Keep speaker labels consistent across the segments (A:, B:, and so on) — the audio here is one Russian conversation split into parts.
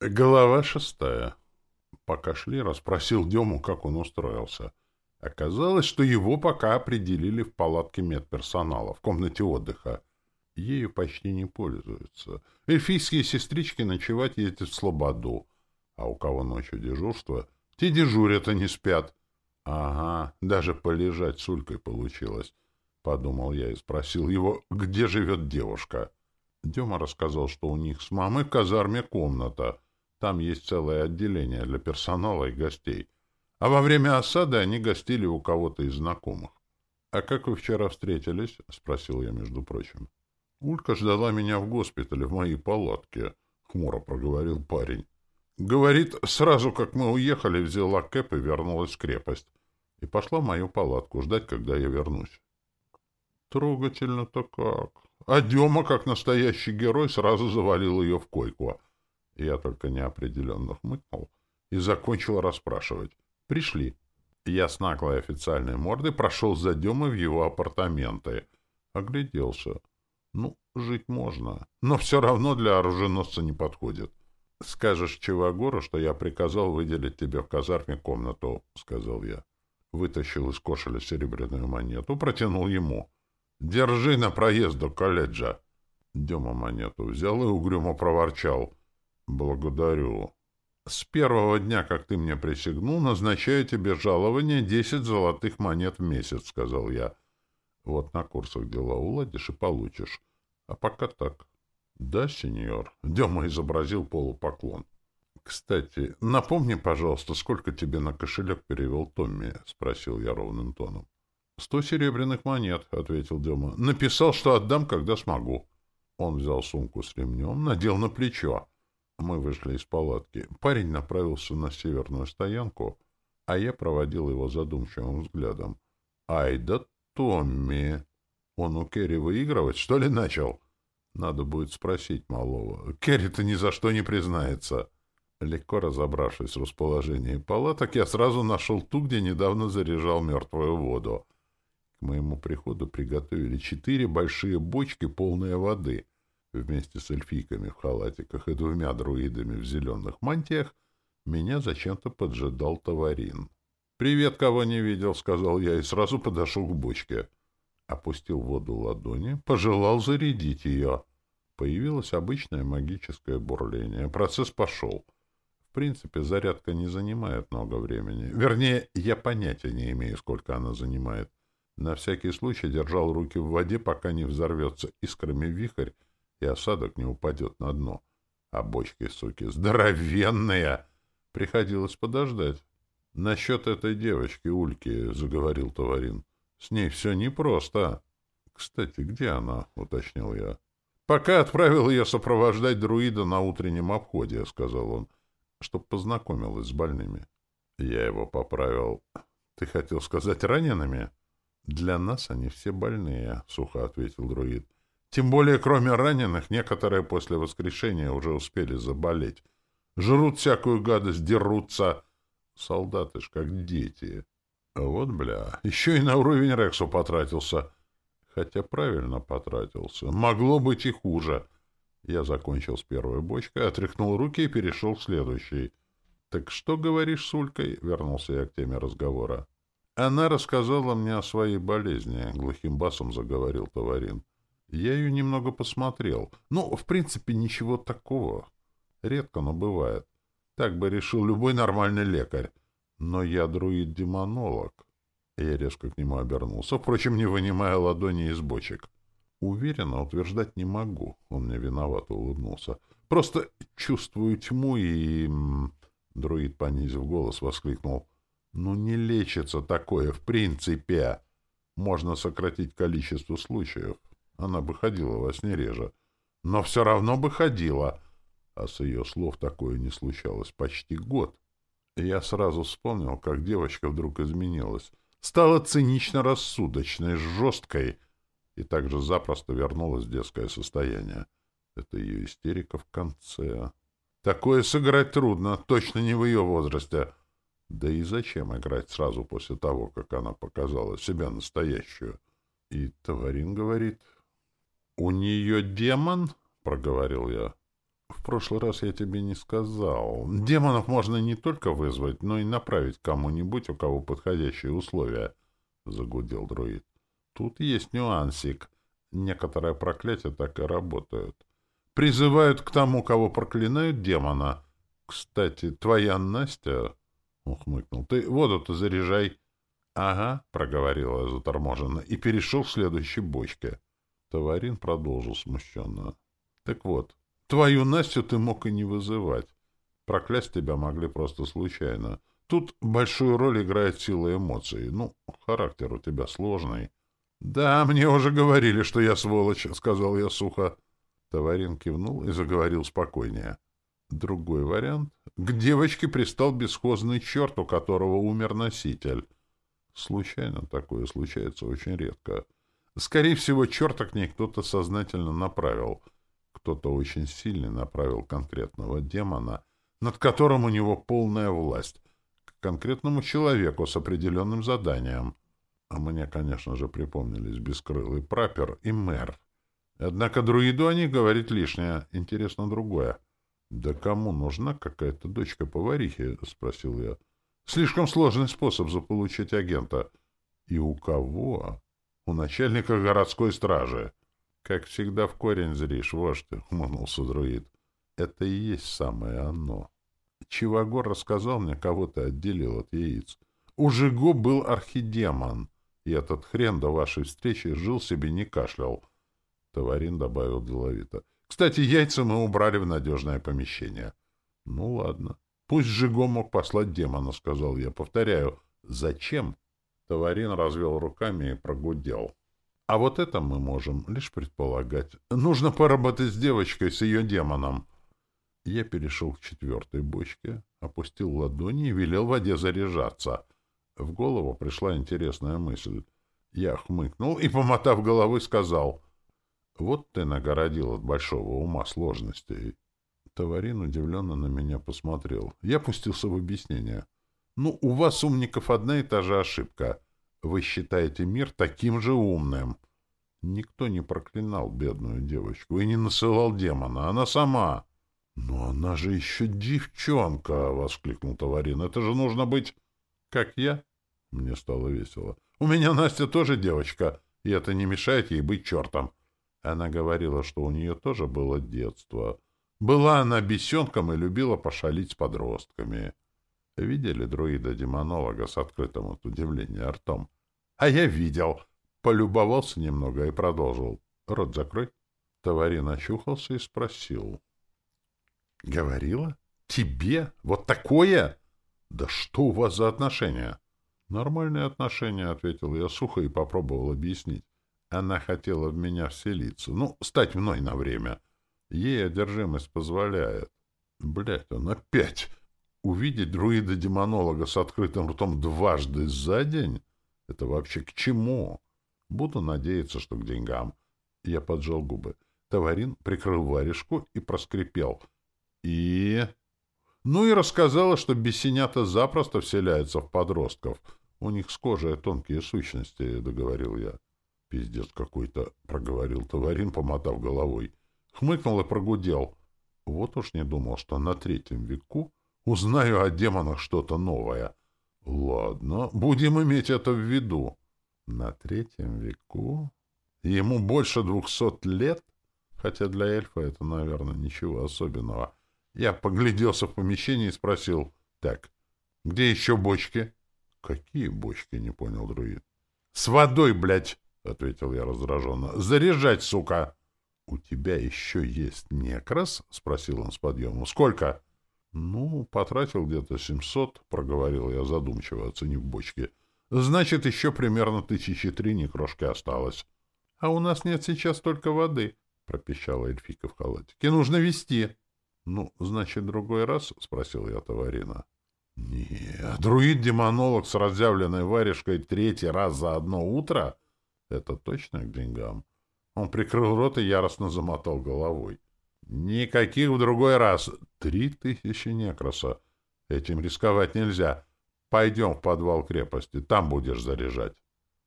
A: Глава шестая. Пока шли, расспросил Дему, как он устроился. Оказалось, что его пока определили в палатке медперсонала, в комнате отдыха. Ею почти не пользуются. Эльфийские сестрички ночевать ездят в Слободу. А у кого ночью дежурство, те дежурят, а не спят. Ага, даже полежать с Улькой получилось. Подумал я и спросил его, где живет девушка. Дема рассказал, что у них с мамой в казарме комната — там есть целое отделение для персонала и гостей. А во время осады они гостили у кого-то из знакомых. — А как вы вчера встретились? — спросил я, между прочим. — Улька ждала меня в госпитале, в моей палатке, — хмуро проговорил парень. — Говорит, сразу как мы уехали, взяла кэп и вернулась в крепость. И пошла в мою палатку ждать, когда я вернусь. Трогательно-то как. А Дема, как настоящий герой, сразу завалил ее в койку — я только неопределенно хмыкнул и закончил расспрашивать. Пришли. Я с наглой официальной мордой прошел за Демой в его апартаменты. Огляделся. Ну, жить можно, но все равно для оруженосца не подходит. — Скажешь Чивагору, что я приказал выделить тебе в казарме комнату, — сказал я. Вытащил из кошеля серебряную монету, протянул ему. — Держи на проезд до колледжа. Дема монету взял и угрюмо проворчал. Благодарю. С первого дня, как ты мне присягнул, назначаю тебе жалование десять золотых монет в месяц, сказал я. Вот на курсах дела уладишь и получишь. А пока так. Да, сеньор. Дема изобразил полупоклон. Кстати, напомни, пожалуйста, сколько тебе на кошелек перевел Томми, спросил я ровным тоном. Сто серебряных монет, ответил Дема. Написал, что отдам, когда смогу. Он взял сумку с ремнем, надел на плечо. Мы вышли из палатки. Парень направился на северную стоянку, а я проводил его задумчивым взглядом. «Ай да Томми! Он у Керри выигрывать, что ли, начал?» Надо будет спросить малого. Керри-то ни за что не признается. Легко разобравшись в расположении палаток, я сразу нашел ту, где недавно заряжал мертвую воду. К моему приходу приготовили четыре большие бочки, полные воды — Вместе с эльфийками в халатиках и двумя друидами в зеленых мантиях меня зачем-то поджидал Таварин. «Привет, кого не видел», — сказал я и сразу подошел к бочке. Опустил воду ладони, пожелал зарядить ее. Появилось обычное магическое бурление. Процесс пошел. В принципе, зарядка не занимает много времени. Вернее, я понятия не имею, сколько она занимает. На всякий случай держал руки в воде, пока не взорвется искрами вихрь, и осадок не упадет на дно. А бочки, суки, здоровенные! Приходилось подождать. — Насчет этой девочки, Ульки, — заговорил Товарин. — С ней все непросто. — Кстати, где она? — уточнил я. — Пока отправил ее сопровождать друида на утреннем обходе, — сказал он, — чтоб познакомилась с больными. Я его поправил. — Ты хотел сказать ранеными? — Для нас они все больные, — сухо ответил друид. — тем более, кроме раненых, некоторые после воскрешения уже успели заболеть. Жрут всякую гадость, дерутся. Солдаты ж как дети. А вот, бля, еще и на уровень Рексу потратился. Хотя правильно потратился. Могло быть и хуже. Я закончил с первой бочкой, отряхнул руки и перешел к следующей. — Так что говоришь с Улькой? — вернулся я к теме разговора. — Она рассказала мне о своей болезни, — глухим басом заговорил Товарин. Я ее немного посмотрел. Ну, в принципе, ничего такого. Редко, но бывает. Так бы решил любой нормальный лекарь. Но я друид-демонолог. Я резко к нему обернулся, впрочем, не вынимая ладони из бочек. Уверенно утверждать не могу. Он мне виновато улыбнулся. Просто чувствую тьму и... Друид, понизив голос, воскликнул. Ну, не лечится такое в принципе. Можно сократить количество случаев. Она бы ходила во сне реже. Но все равно бы ходила. А с ее слов такое не случалось почти год. И я сразу вспомнил, как девочка вдруг изменилась. Стала цинично-рассудочной, жесткой. И также запросто вернулась в детское состояние. Это ее истерика в конце. Такое сыграть трудно, точно не в ее возрасте. Да и зачем играть сразу после того, как она показала себя настоящую? И Таварин говорит, «У нее демон?» — проговорил я. В прошлый раз я тебе не сказал. Демонов можно не только вызвать, но и направить кому-нибудь, у кого подходящие условия, — загудел друид. Тут есть нюансик. Некоторые проклятия так и работают. Призывают к тому, кого проклинают, демона. Кстати, твоя Настя... — ухмыкнул. — Ты воду-то заряжай. — Ага, — проговорила заторможенно, и перешел к следующей бочке. Товарин продолжил смущенно. — Так вот, твою Настю ты мог и не вызывать. Проклясть тебя могли просто случайно. Тут большую роль играет сила эмоций. Ну, характер у тебя сложный. — Да, мне уже говорили, что я сволочь, — сказал я сухо. Товарин кивнул и заговорил спокойнее. — Другой вариант. К девочке пристал бесхозный черт, у которого умер носитель. Случайно такое случается очень редко. Скорее всего, черта к ней кто-то сознательно направил. Кто-то очень сильный направил конкретного демона, над которым у него полная власть, к конкретному человеку с определенным заданием. А мне, конечно же, припомнились бескрылый прапер и мэр. Однако друиду о них говорить лишнее. Интересно другое. — Да кому нужна какая-то дочка поварихи? — спросил я. — Слишком сложный способ заполучить агента. — И у кого? — У начальника городской стражи. — Как всегда в корень зришь, вождь, — хмыкнулся друид. — Это и есть самое оно. Чивагор рассказал мне, кого ты отделил от яиц. У Жиго был архидемон, и этот хрен до вашей встречи жил себе не кашлял. Товарин добавил деловито. — кстати, яйца мы убрали в надежное помещение. — Ну, ладно. Пусть Жиго мог послать демона, — сказал я. Повторяю, зачем? Товарин развел руками и прогудел. А вот это мы можем лишь предполагать. Нужно поработать с девочкой, с ее демоном. Я перешел к четвертой бочке, опустил ладони и велел воде заряжаться. В голову пришла интересная мысль. Я хмыкнул и, помотав головой, сказал — вот ты нагородил от большого ума сложностей. Товарин удивленно на меня посмотрел. Я пустился в объяснение. Ну, у вас, умников, одна и та же ошибка. Вы считаете мир таким же умным. Никто не проклинал бедную девочку и не насылал демона. Она сама. «Но она же еще девчонка!» — воскликнул Товарин. «Это же нужно быть...» «Как я?» Мне стало весело. «У меня Настя тоже девочка, и это не мешает ей быть чертом. Она говорила, что у нее тоже было детство. Была она бесенком и любила пошалить с подростками. Видели друида-демонолога с открытым от удивления ртом? А я видел. Полюбовался немного и продолжил. Рот закрой. Товарин очухался и спросил. — Говорила? Тебе? Вот такое? Да что у вас за отношения? — Нормальные отношения, — ответил я сухо и попробовал объяснить. Она хотела в меня вселиться. Ну, стать мной на время. Ей одержимость позволяет. Блядь, он опять... Увидеть друида-демонолога с открытым ртом дважды за день? Это вообще к чему? Буду надеяться, что к деньгам. Я поджал губы. Товарин прикрыл варежку и проскрипел. И... Ну и рассказала, что бесенята запросто вселяются в подростков. У них с кожей тонкие сущности, — договорил я. — Пиздец какой-то, — проговорил Товарин, помотав головой. Хмыкнул и прогудел. Вот уж не думал, что на третьем веку узнаю о демонах что-то новое. Ладно, будем иметь это в виду. На третьем веку? Ему больше двухсот лет? Хотя для эльфа это, наверное, ничего особенного. Я погляделся в помещение и спросил. Так, где еще бочки? Какие бочки, не понял друид. С водой, блядь! — ответил я раздраженно. — Заряжать, сука! — У тебя еще есть некрас? — спросил он с подъемом. — Сколько? — Ну, потратил где-то семьсот, — проговорил я задумчиво, оценив бочки. — Значит, еще примерно тысячи три некрошки осталось. — А у нас нет сейчас только воды, — пропищала эльфийка в халатике. — Нужно вести. — Ну, значит, другой раз? — спросил я товарина. — Нет, друид-демонолог с разъявленной варежкой третий раз за одно утро — это точно к деньгам? Он прикрыл рот и яростно замотал головой. Никаких в другой раз. Три тысячи некраса. Этим рисковать нельзя. Пойдем в подвал крепости, там будешь заряжать.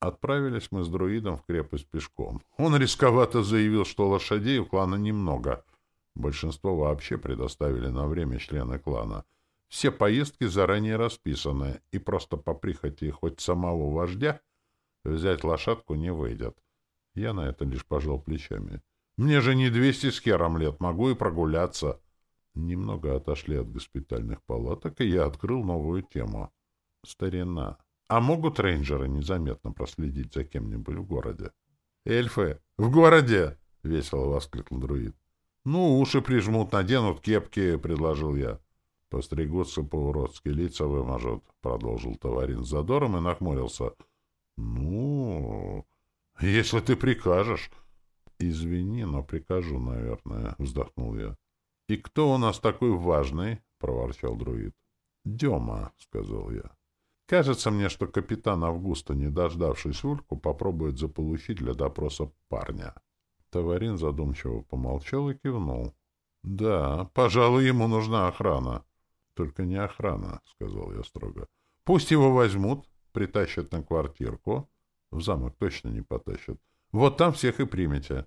A: Отправились мы с друидом в крепость пешком. Он рисковато заявил, что лошадей у клана немного. Большинство вообще предоставили на время члены клана. Все поездки заранее расписаны, и просто по прихоти хоть самого вождя взять лошадку не выйдет. Я на это лишь пожал плечами. Мне же не двести с хером лет, могу и прогуляться. Немного отошли от госпитальных палаток, и я открыл новую тему. Старина. А могут рейнджеры незаметно проследить за кем-нибудь в городе? Эльфы! В городе! — весело воскликнул друид. Ну, уши прижмут, наденут кепки, — предложил я. Постригутся по-уродски, лица вымажут, — продолжил товарин с задором и нахмурился. Ну, если ты прикажешь. Извини, но прикажу, наверное, — вздохнул я. — И кто у нас такой важный? — проворчал друид. — Дема, — сказал я. Кажется мне, что капитан Августа, не дождавшись Ульку, попробует заполучить для допроса парня. Товарин задумчиво помолчал и кивнул. — Да, пожалуй, ему нужна охрана. — Только не охрана, — сказал я строго. — Пусть его возьмут, притащат на квартирку. В замок точно не потащат. Вот там всех и примете.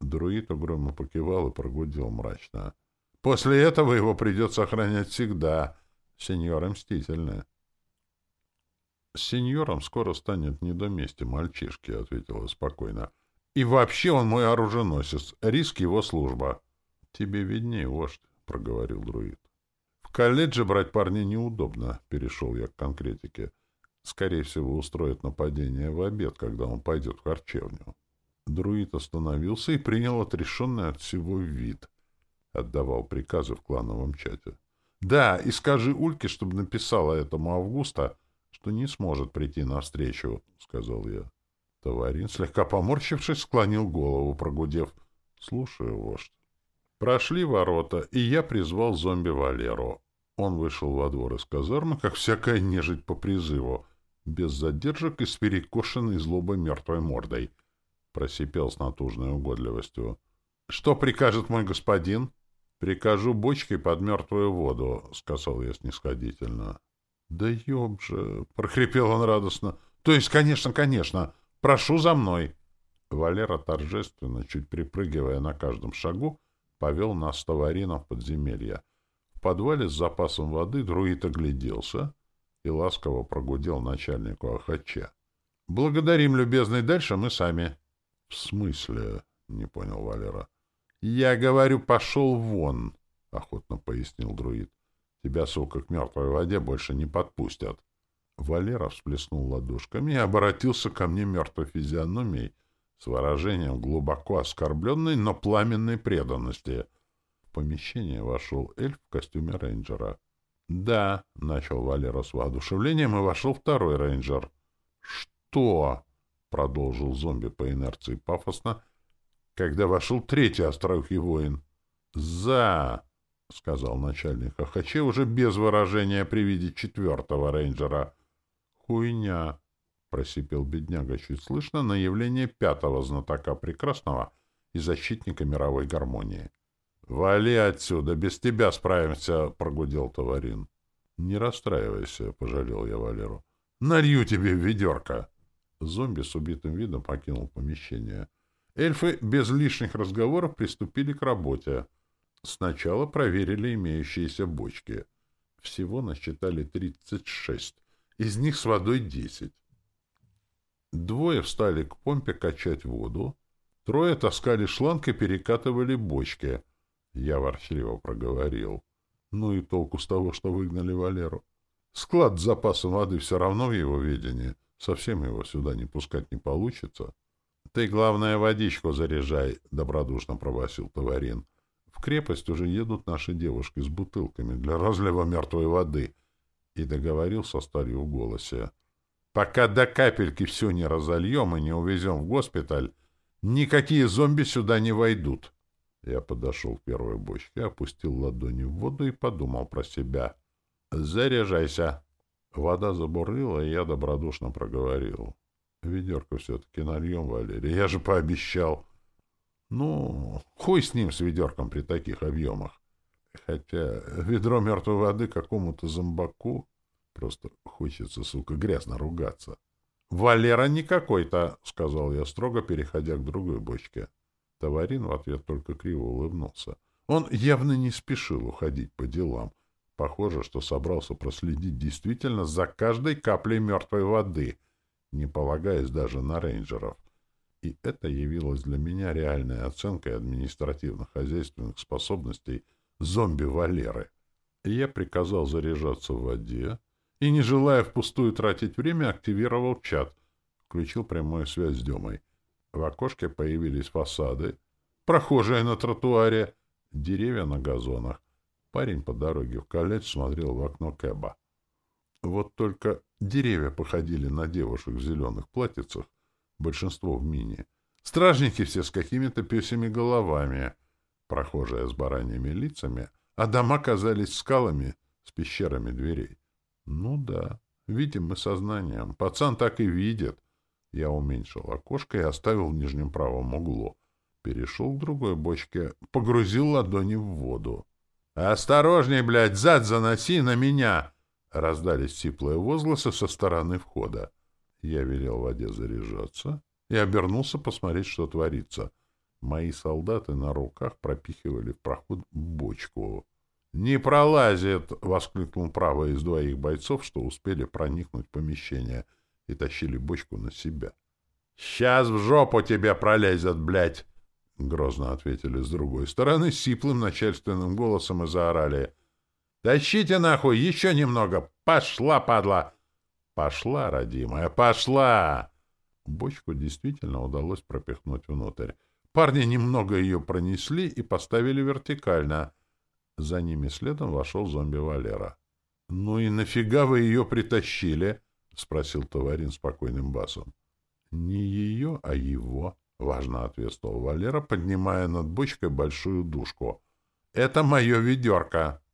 A: Друид угрюмо покивал и прогудел мрачно. — После этого его придется охранять всегда. Сеньоры мстительные. — С сеньором скоро станет не до мести мальчишки, — ответила спокойно. — И вообще он мой оруженосец. Риск его служба. — Тебе виднее, вождь, — проговорил друид. — В колледже брать парня неудобно, — перешел я к конкретике. Скорее всего, устроит нападение в обед, когда он пойдет в харчевню. Друид остановился и принял отрешенный от всего вид. Отдавал приказы в клановом чате. — Да, и скажи Ульке, чтобы написала этому Августа, что не сможет прийти навстречу, — сказал я. Товарин, слегка поморщившись, склонил голову, прогудев. — Слушаю, вождь. Прошли ворота, и я призвал зомби Валеру. Он вышел во двор из казармы, как всякая нежить по призыву, без задержек и с перекошенной злобой мертвой мордой. Просипел с натужной угодливостью. — Что прикажет мой господин? — Прикажу бочкой под мертвую воду, — сказал я снисходительно. — Да ёб же! — прохрипел он радостно. — То есть, конечно, конечно. Прошу за мной. Валера торжественно, чуть припрыгивая на каждом шагу, повел нас с товарином в подземелье. В подвале с запасом воды друид огляделся и ласково прогудел начальнику Ахача. — Благодарим, любезный, дальше мы сами. — В смысле? — не понял Валера. — Я говорю, пошел вон, — охотно пояснил друид. Тебя, сука, к мертвой воде больше не подпустят. Валера всплеснул ладошками и обратился ко мне мертвой физиономией с выражением глубоко оскорбленной, но пламенной преданности. В помещение вошел эльф в костюме рейнджера. — Да, — начал Валера с воодушевлением, и вошел второй рейнджер. — Что? — продолжил зомби по инерции пафосно, когда вошел третий острохий воин. — За! — сказал начальник Ахаче уже без выражения при виде четвертого рейнджера. — Хуйня! — просипел бедняга чуть слышно на явление пятого знатока прекрасного и защитника мировой гармонии. — Вали отсюда, без тебя справимся! — прогудел Товарин. — Не расстраивайся, — пожалел я Валеру. — Налью тебе ведерко! Зомби с убитым видом покинул помещение. Эльфы без лишних разговоров приступили к работе. Сначала проверили имеющиеся бочки. Всего насчитали 36, из них с водой 10. Двое встали к помпе качать воду, трое таскали шланг и перекатывали бочки. Я ворчливо проговорил. Ну и толку с того, что выгнали Валеру. Склад с запасом воды все равно в его видении. Совсем его сюда не пускать не получится. — Ты, главное, водичку заряжай, — добродушно пробасил Товарин. В крепость уже едут наши девушки с бутылками для разлива мертвой воды. И договорил со сталью в голосе. Пока до капельки все не разольем и не увезем в госпиталь, никакие зомби сюда не войдут. Я подошел к первой бочке, опустил ладони в воду и подумал про себя. «Заряжайся!» Вода забурлила, и я добродушно проговорил. «Ведерко все-таки нальем, Валерий, я же пообещал!» Ну, хуй с ним, с ведерком при таких объемах. Хотя ведро мертвой воды какому-то зомбаку просто хочется, сука, грязно ругаться. — Валера не какой-то, — сказал я строго, переходя к другой бочке. Товарин в ответ только криво улыбнулся. Он явно не спешил уходить по делам. Похоже, что собрался проследить действительно за каждой каплей мертвой воды, не полагаясь даже на рейнджеров. И это явилось для меня реальной оценкой административно-хозяйственных способностей зомби-валеры. Я приказал заряжаться в воде и, не желая впустую тратить время, активировал чат, включил прямую связь с Демой. В окошке появились фасады, прохожие на тротуаре, деревья на газонах. Парень по дороге в колледж смотрел в окно Кэба. Вот только деревья походили на девушек в зеленых платьицах, большинство в мини. Стражники все с какими-то песями головами, прохожие с бараньими лицами, а дома казались скалами с пещерами дверей. Ну да, видим мы сознанием. Пацан так и видит. Я уменьшил окошко и оставил в нижнем правом углу. Перешел к другой бочке, погрузил ладони в воду. «Осторожней, блядь, зад заноси на меня!» Раздались сиплые возгласы со стороны входа. Я велел воде заряжаться и обернулся посмотреть, что творится. Мои солдаты на руках пропихивали в проход бочку. «Не пролазит!» — воскликнул правый из двоих бойцов, что успели проникнуть в помещение и тащили бочку на себя. «Сейчас в жопу тебе пролезет, блядь!» — грозно ответили с другой стороны, сиплым начальственным голосом и заорали. «Тащите нахуй еще немного! Пошла, падла!» «Пошла, родимая, пошла!» Бочку действительно удалось пропихнуть внутрь. Парни немного ее пронесли и поставили вертикально. За ними следом вошел зомби Валера. — Ну и нафига вы ее притащили? — спросил Товарин спокойным басом. — Не ее, а его, — важно ответствовал Валера, поднимая над бочкой большую душку. — Это мое ведерко. —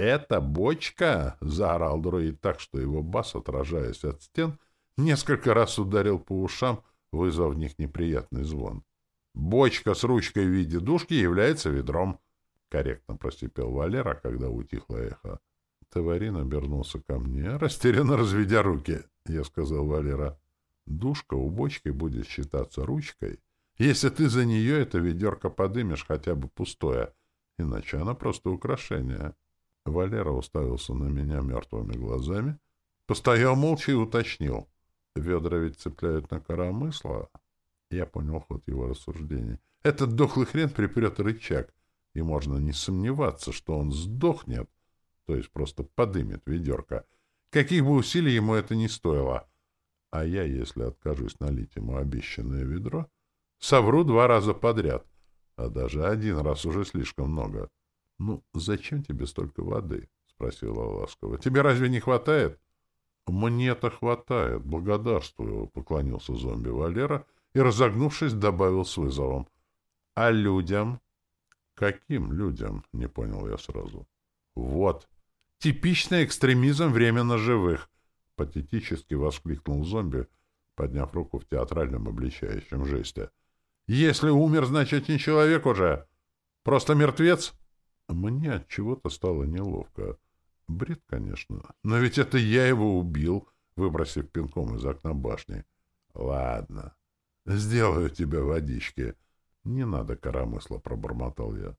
A: Это бочка? — заорал друид так, что его бас, отражаясь от стен, несколько раз ударил по ушам, вызвав в них неприятный звон. — Бочка с ручкой в виде душки является ведром, — корректно просипел Валера, когда утихло эхо. Товарин обернулся ко мне, растерянно разведя руки. Я сказал Валера, Душка у бочки будет считаться ручкой, если ты за нее это ведерко подымешь хотя бы пустое, иначе она просто украшение. Валера уставился на меня мертвыми глазами, постоял молча и уточнил. Ведра ведь цепляют на коромысло. Я понял ход его рассуждений. Этот дохлый хрен припрет рычаг, и можно не сомневаться, что он сдохнет, то есть просто подымет ведерко. Каких бы усилий ему это не стоило. А я, если откажусь налить ему обещанное ведро, совру два раза подряд, а даже один раз уже слишком много. — Ну, зачем тебе столько воды? — спросила ласково. — Тебе разве не хватает? — Мне-то хватает, благодарствую, — поклонился зомби Валера и, разогнувшись, добавил с вызовом. — А людям? — Каким людям? — не понял я сразу. — Вот. Типичный экстремизм временно живых — Патетически воскликнул зомби, подняв руку в театральном обличающем жесте. «Если умер, значит, не человек уже! Просто мертвец!» Мне от чего-то стало неловко. Бред, конечно. Но ведь это я его убил, выбросив пинком из окна башни. Ладно. Сделаю тебе водички. Не надо коромысла, пробормотал я.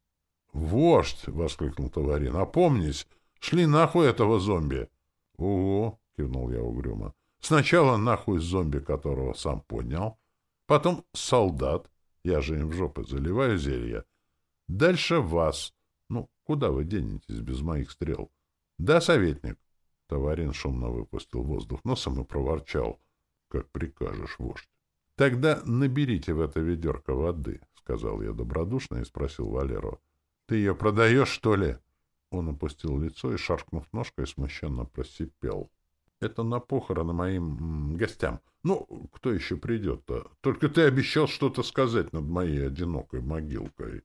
A: Вождь! воскликнул Товарин. Опомнись! Шли нахуй этого зомби! Ого! — кивнул я угрюмо. «Сначала нахуй зомби, которого сам поднял, потом солдат, я же им в жопы заливаю зелье, дальше вас. Куда вы денетесь без моих стрел? Да, советник?» Товарин шумно выпустил воздух носом и проворчал. «Как прикажешь, вождь». «Тогда наберите в это ведерко воды», — сказал я добродушно и спросил Валеру. «Ты ее продаешь, что ли?» Он опустил лицо и, шаркнув ножкой, смущенно просипел. Это на похороны моим гостям. Ну, кто еще придет-то? Только ты обещал что-то сказать над моей одинокой могилкой.